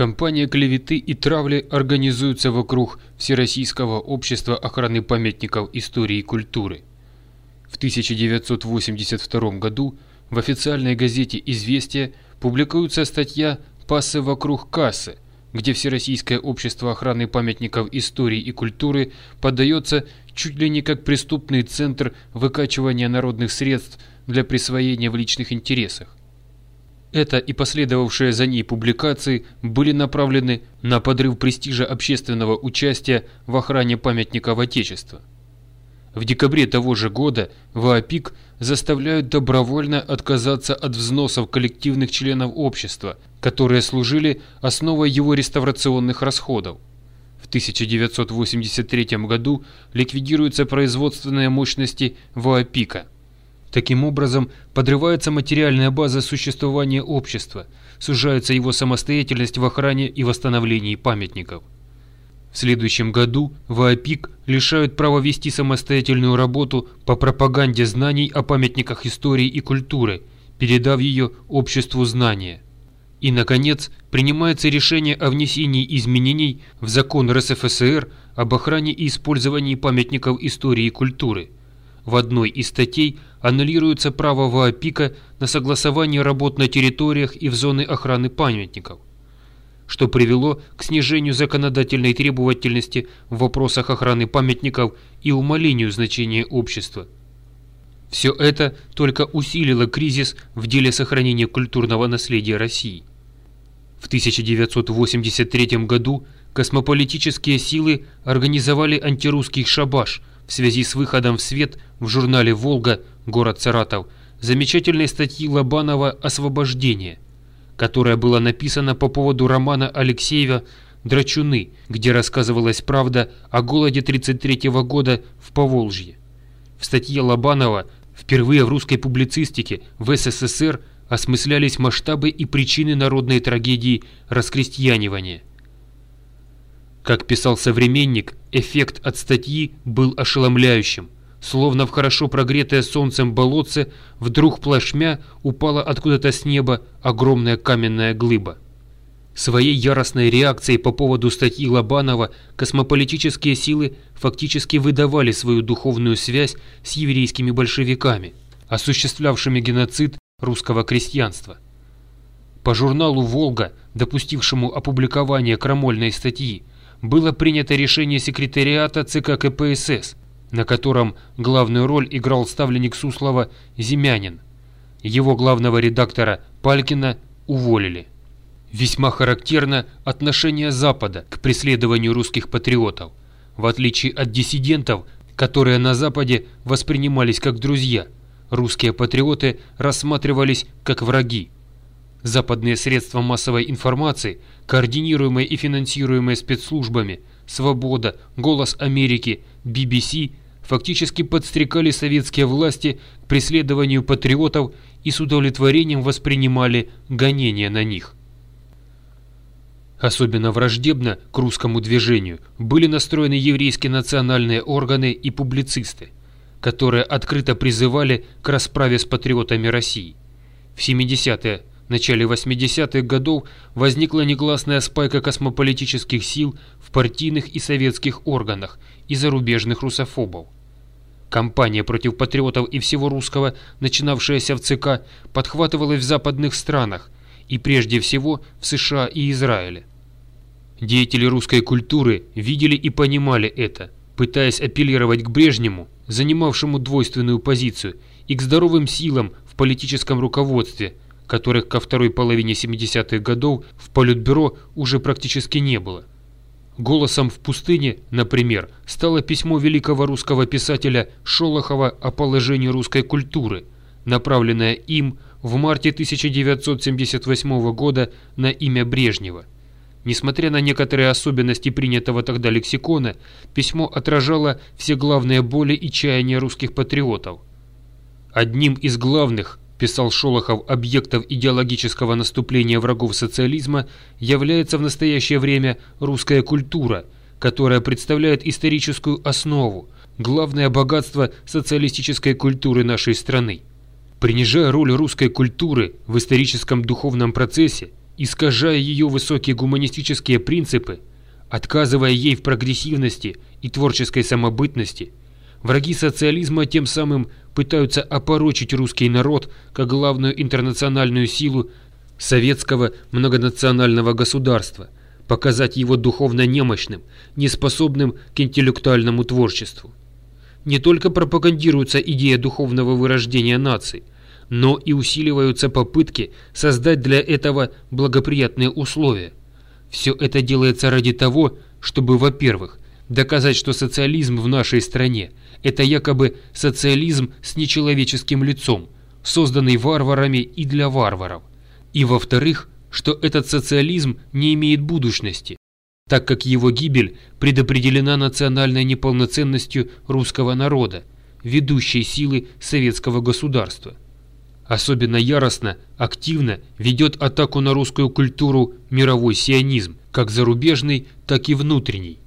Компания клеветы и травли организуется вокруг Всероссийского общества охраны памятников истории и культуры. В 1982 году в официальной газете «Известия» публикуется статья «Пассы вокруг кассы», где Всероссийское общество охраны памятников истории и культуры подается чуть ли не как преступный центр выкачивания народных средств для присвоения в личных интересах. Это и последовавшие за ней публикации были направлены на подрыв престижа общественного участия в охране памятников Отечества. В декабре того же года ВАПИК заставляют добровольно отказаться от взносов коллективных членов общества, которые служили основой его реставрационных расходов. В 1983 году ликвидируются производственные мощности ВАПИКа. Таким образом, подрывается материальная база существования общества, сужается его самостоятельность в охране и восстановлении памятников. В следующем году ВАПИК лишают права вести самостоятельную работу по пропаганде знаний о памятниках истории и культуры, передав ее обществу знания. И, наконец, принимается решение о внесении изменений в закон РСФСР об охране и использовании памятников истории и культуры. В одной из статей аннулируется право ВАПИКа на согласование работ на территориях и в зоны охраны памятников что привело к снижению законодательной требовательности в вопросах охраны памятников и умалению значения общества. Все это только усилило кризис в деле сохранения культурного наследия России. В 1983 году космополитические силы организовали антирусский шабаш в связи с выходом в свет в журнале «Волга», город Саратов, замечательной статьи Лобанова «Освобождение», которая была написана по поводу романа Алексеева «Драчуны», где рассказывалась правда о голоде 1933 года в Поволжье. В статье Лобанова впервые в русской публицистике в СССР осмыслялись масштабы и причины народной трагедии раскрестьянивания. Как писал современник, эффект от статьи был ошеломляющим – Словно в хорошо прогретое солнцем болотце, вдруг плашмя упала откуда-то с неба огромная каменная глыба. Своей яростной реакцией по поводу статьи Лобанова космополитические силы фактически выдавали свою духовную связь с еврейскими большевиками, осуществлявшими геноцид русского крестьянства. По журналу «Волга», допустившему опубликование крамольной статьи, было принято решение секретариата ЦК КПСС на котором главную роль играл ставленник Суслова Зимянин. Его главного редактора Палькина уволили. Весьма характерно отношение Запада к преследованию русских патриотов. В отличие от диссидентов, которые на Западе воспринимались как друзья, русские патриоты рассматривались как враги. Западные средства массовой информации, координируемые и финансируемые спецслужбами «Свобода», «Голос Америки», BBC фактически подстрекали советские власти к преследованию патриотов и с удовлетворением воспринимали гонения на них. Особенно враждебно к русскому движению были настроены еврейские национальные органы и публицисты, которые открыто призывали к расправе с патриотами России. В 70-е, начале 80-х годов возникла негласная спайка космополитических сил в партийных и советских органах и зарубежных русофобов. Кампания против патриотов и всего русского, начинавшаяся в ЦК, подхватывалась в западных странах и прежде всего в США и Израиле. Деятели русской культуры видели и понимали это, пытаясь апеллировать к Брежнему, занимавшему двойственную позицию, и к здоровым силам в политическом руководстве, которых ко второй половине 70-х годов в Политбюро уже практически не было. Голосом в пустыне, например, стало письмо великого русского писателя Шолохова о положении русской культуры, направленное им в марте 1978 года на имя Брежнева. Несмотря на некоторые особенности принятого тогда лексикона, письмо отражало все главные боли и чаяния русских патриотов. Одним из главных писал Шолохов, объектов идеологического наступления врагов социализма является в настоящее время русская культура, которая представляет историческую основу, главное богатство социалистической культуры нашей страны. Принижая роль русской культуры в историческом духовном процессе искажая ее высокие гуманистические принципы, отказывая ей в прогрессивности и творческой самобытности, враги социализма тем самым пытаются опорочить русский народ как главную интернациональную силу советского многонационального государства, показать его духовно немощным, неспособным к интеллектуальному творчеству. Не только пропагандируется идея духовного вырождения наций, но и усиливаются попытки создать для этого благоприятные условия. Все это делается ради того, чтобы, во-первых, доказать, что социализм в нашей стране – это якобы социализм с нечеловеческим лицом, созданный варварами и для варваров. И во-вторых, что этот социализм не имеет будущности, так как его гибель предопределена национальной неполноценностью русского народа, ведущей силы советского государства. Особенно яростно, активно ведет атаку на русскую культуру мировой сионизм, как зарубежный, так и внутренний.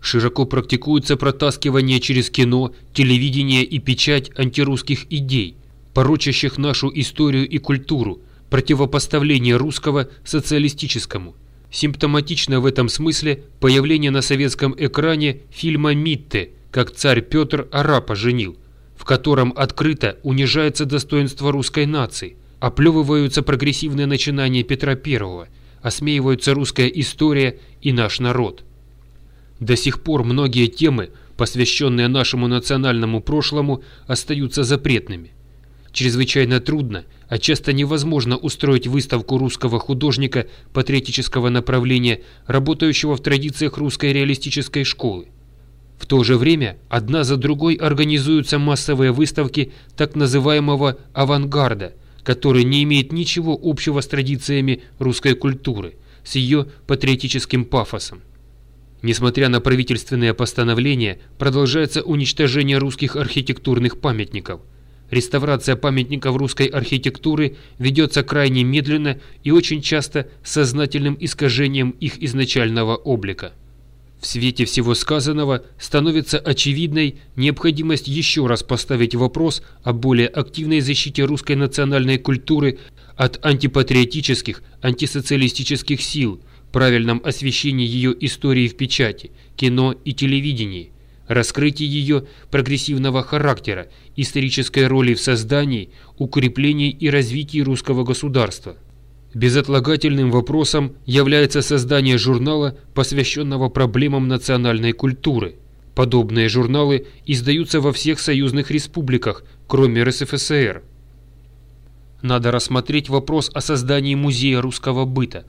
Широко практикуется протаскивание через кино, телевидение и печать антирусских идей, порочащих нашу историю и культуру, противопоставление русского социалистическому. Симптоматично в этом смысле появление на советском экране фильма «Митте», как царь Петр арапа женил, в котором открыто унижается достоинство русской нации, оплевываются прогрессивные начинания Петра I, осмеиваются русская история и наш народ. До сих пор многие темы, посвященные нашему национальному прошлому, остаются запретными. Чрезвычайно трудно, а часто невозможно устроить выставку русского художника патриотического направления, работающего в традициях русской реалистической школы. В то же время одна за другой организуются массовые выставки так называемого «авангарда», который не имеет ничего общего с традициями русской культуры, с ее патриотическим пафосом. Несмотря на правительственные постановления, продолжается уничтожение русских архитектурных памятников. Реставрация памятников русской архитектуры ведется крайне медленно и очень часто сознательным искажением их изначального облика. В свете всего сказанного становится очевидной необходимость еще раз поставить вопрос о более активной защите русской национальной культуры от антипатриотических, антисоциалистических сил, правильном освещении ее истории в печати, кино и телевидении, раскрытии ее прогрессивного характера, исторической роли в создании, укреплении и развитии русского государства. Безотлагательным вопросом является создание журнала, посвященного проблемам национальной культуры. Подобные журналы издаются во всех союзных республиках, кроме РСФСР. Надо рассмотреть вопрос о создании музея русского быта.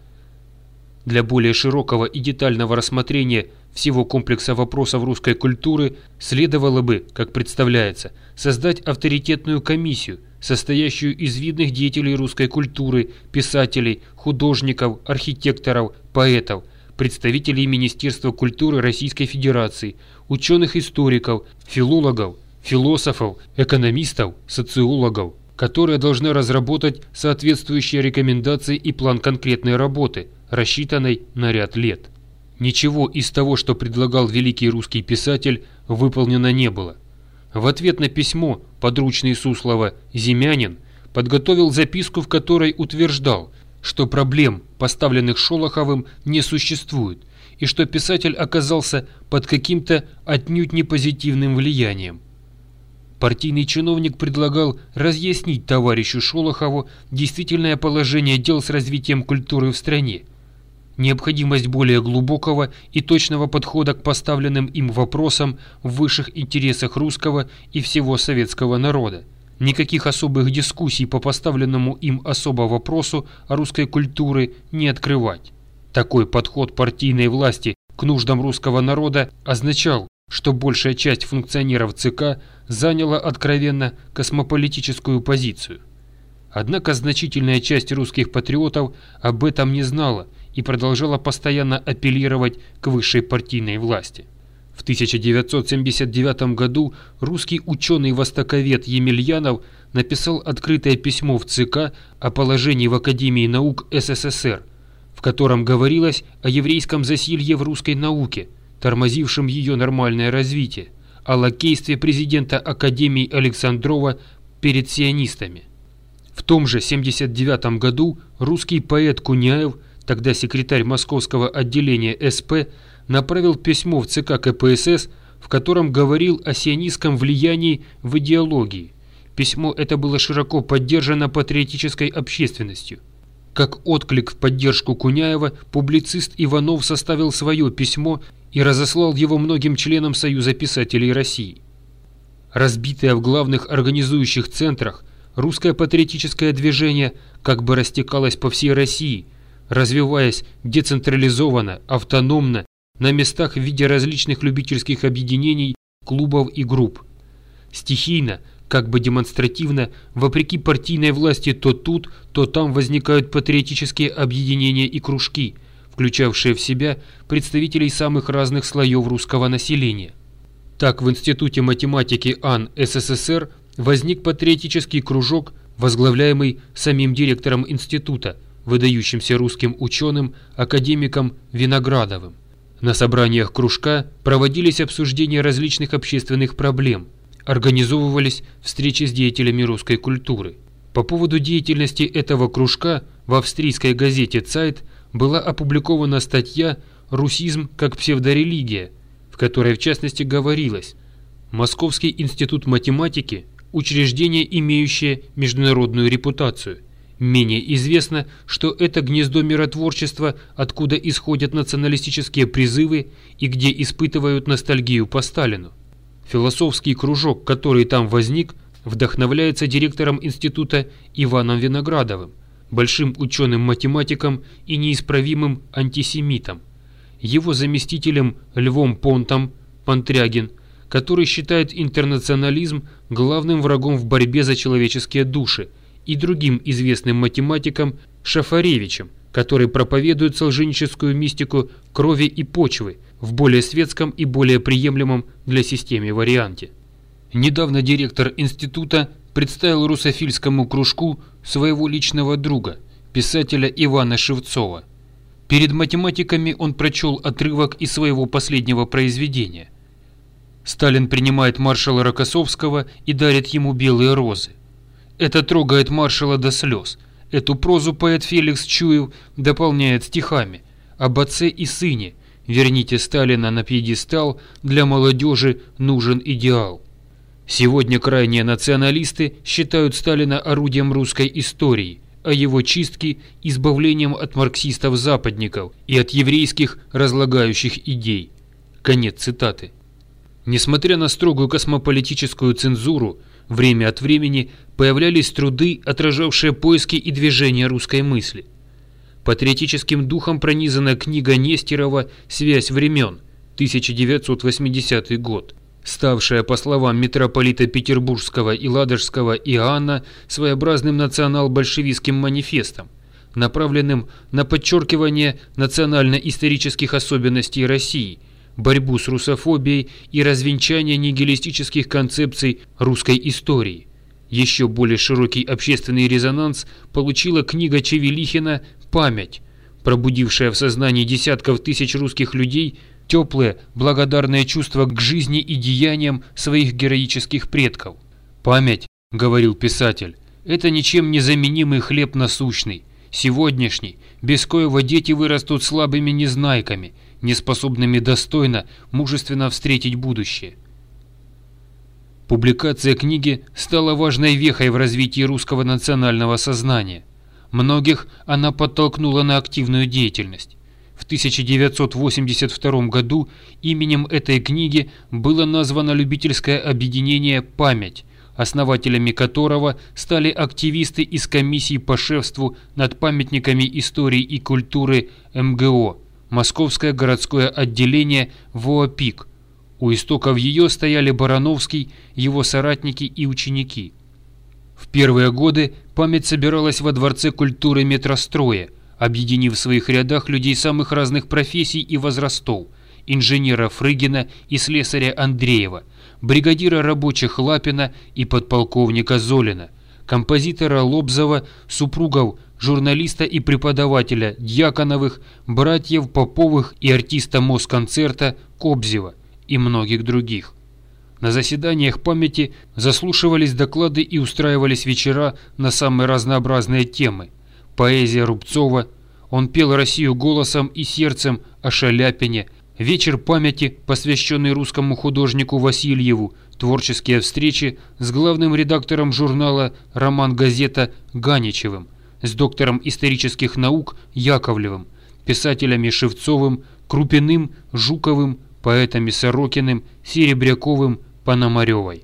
Для более широкого и детального рассмотрения всего комплекса вопросов русской культуры следовало бы, как представляется, создать авторитетную комиссию – состоящую из видных деятелей русской культуры, писателей, художников, архитекторов, поэтов, представителей Министерства культуры Российской Федерации, ученых-историков, филологов, философов, экономистов, социологов, которые должны разработать соответствующие рекомендации и план конкретной работы, рассчитанной на ряд лет. Ничего из того, что предлагал великий русский писатель, выполнено не было. В ответ на письмо подручный Суслова Зимянин подготовил записку, в которой утверждал, что проблем, поставленных Шолоховым, не существует, и что писатель оказался под каким-то отнюдь не позитивным влиянием. Партийный чиновник предлагал разъяснить товарищу Шолохову действительное положение дел с развитием культуры в стране, необходимость более глубокого и точного подхода к поставленным им вопросам в высших интересах русского и всего советского народа. Никаких особых дискуссий по поставленному им особо вопросу о русской культуре не открывать. Такой подход партийной власти к нуждам русского народа означал, что большая часть функционеров ЦК заняла откровенно космополитическую позицию. Однако значительная часть русских патриотов об этом не знала и продолжала постоянно апеллировать к высшей партийной власти. В 1979 году русский ученый-востоковед Емельянов написал открытое письмо в ЦК о положении в Академии наук СССР, в котором говорилось о еврейском засилье в русской науке, тормозившем ее нормальное развитие, о лакействе президента Академии Александрова перед сионистами. В том же 79 году русский поэт Куняев, тогда секретарь московского отделения СП, направил письмо в ЦК КПСС, в котором говорил о сионистском влиянии в идеологии. Письмо это было широко поддержано патриотической общественностью. Как отклик в поддержку Куняева, публицист Иванов составил свое письмо и разослал его многим членам Союза писателей России. Разбитое в главных организующих центрах, русское патриотическое движение как бы растекалось по всей России, развиваясь децентрализованно, автономно, на местах в виде различных любительских объединений, клубов и групп. Стихийно, как бы демонстративно, вопреки партийной власти то тут, то там возникают патриотические объединения и кружки, включавшие в себя представителей самых разных слоев русского населения. Так в Институте математики АН СССР возник патриотический кружок, возглавляемый самим директором института, выдающимся русским ученым, академиком Виноградовым. На собраниях кружка проводились обсуждения различных общественных проблем, организовывались встречи с деятелями русской культуры. По поводу деятельности этого кружка в австрийской газете «Цайт» была опубликована статья «Русизм как псевдорелигия», в которой в частности говорилось «Московский институт математики – учреждение, имеющее международную репутацию – Менее известно, что это гнездо миротворчества, откуда исходят националистические призывы и где испытывают ностальгию по Сталину. Философский кружок, который там возник, вдохновляется директором института Иваном Виноградовым, большим ученым-математиком и неисправимым антисемитом. Его заместителем Львом Понтом, Пантрягин, который считает интернационализм главным врагом в борьбе за человеческие души – и другим известным математиком Шафаревичем, который проповедует солженическую мистику крови и почвы в более светском и более приемлемом для системы варианте. Недавно директор института представил русофильскому кружку своего личного друга, писателя Ивана Шевцова. Перед математиками он прочел отрывок из своего последнего произведения. Сталин принимает маршала Рокоссовского и дарит ему белые розы. Это трогает маршала до слез. Эту прозу поэт Феликс Чуев дополняет стихами об отце и сыне. Верните Сталина на пьедестал, для молодежи нужен идеал. Сегодня крайние националисты считают Сталина орудием русской истории, а его чистки – избавлением от марксистов-западников и от еврейских разлагающих идей. Конец цитаты. Несмотря на строгую космополитическую цензуру, Время от времени появлялись труды, отражавшие поиски и движения русской мысли. Патриотическим духом пронизана книга Нестерова «Связь времен» 1980 год, ставшая, по словам митрополита Петербургского и Ладожского Иоанна, своеобразным национал-большевистским манифестом, направленным на подчеркивание национально-исторических особенностей России – борьбу с русофобией и развенчание нигилистических концепций русской истории. Еще более широкий общественный резонанс получила книга Чевелихина «Память», пробудившая в сознании десятков тысяч русских людей теплое, благодарное чувство к жизни и деяниям своих героических предков. «Память», — говорил писатель, — «это ничем не заменимый хлеб насущный, сегодняшний, без коего дети вырастут слабыми незнайками, неспособными достойно, мужественно встретить будущее. Публикация книги стала важной вехой в развитии русского национального сознания. Многих она подтолкнула на активную деятельность. В 1982 году именем этой книги было названо любительское объединение «Память», основателями которого стали активисты из комиссии по шефству над памятниками истории и культуры МГО – Московское городское отделение ВОАПИК. У истоков ее стояли Барановский, его соратники и ученики. В первые годы память собиралась во Дворце культуры метростроя, объединив в своих рядах людей самых разных профессий и возрастов – инженера Фрыгина и слесаря Андреева, бригадира рабочих Лапина и подполковника Золина, композитора Лобзова, супругов журналиста и преподавателя Дьяконовых, братьев Поповых и артиста Москонцерта Кобзева и многих других. На заседаниях памяти заслушивались доклады и устраивались вечера на самые разнообразные темы. Поэзия Рубцова, он пел Россию голосом и сердцем о Шаляпине, вечер памяти, посвященный русскому художнику Васильеву, творческие встречи с главным редактором журнала «Роман-газета» Ганичевым, с доктором исторических наук Яковлевым, писателями Шевцовым, Крупиным, Жуковым, поэтами Сорокиным, Серебряковым, Пономаревой.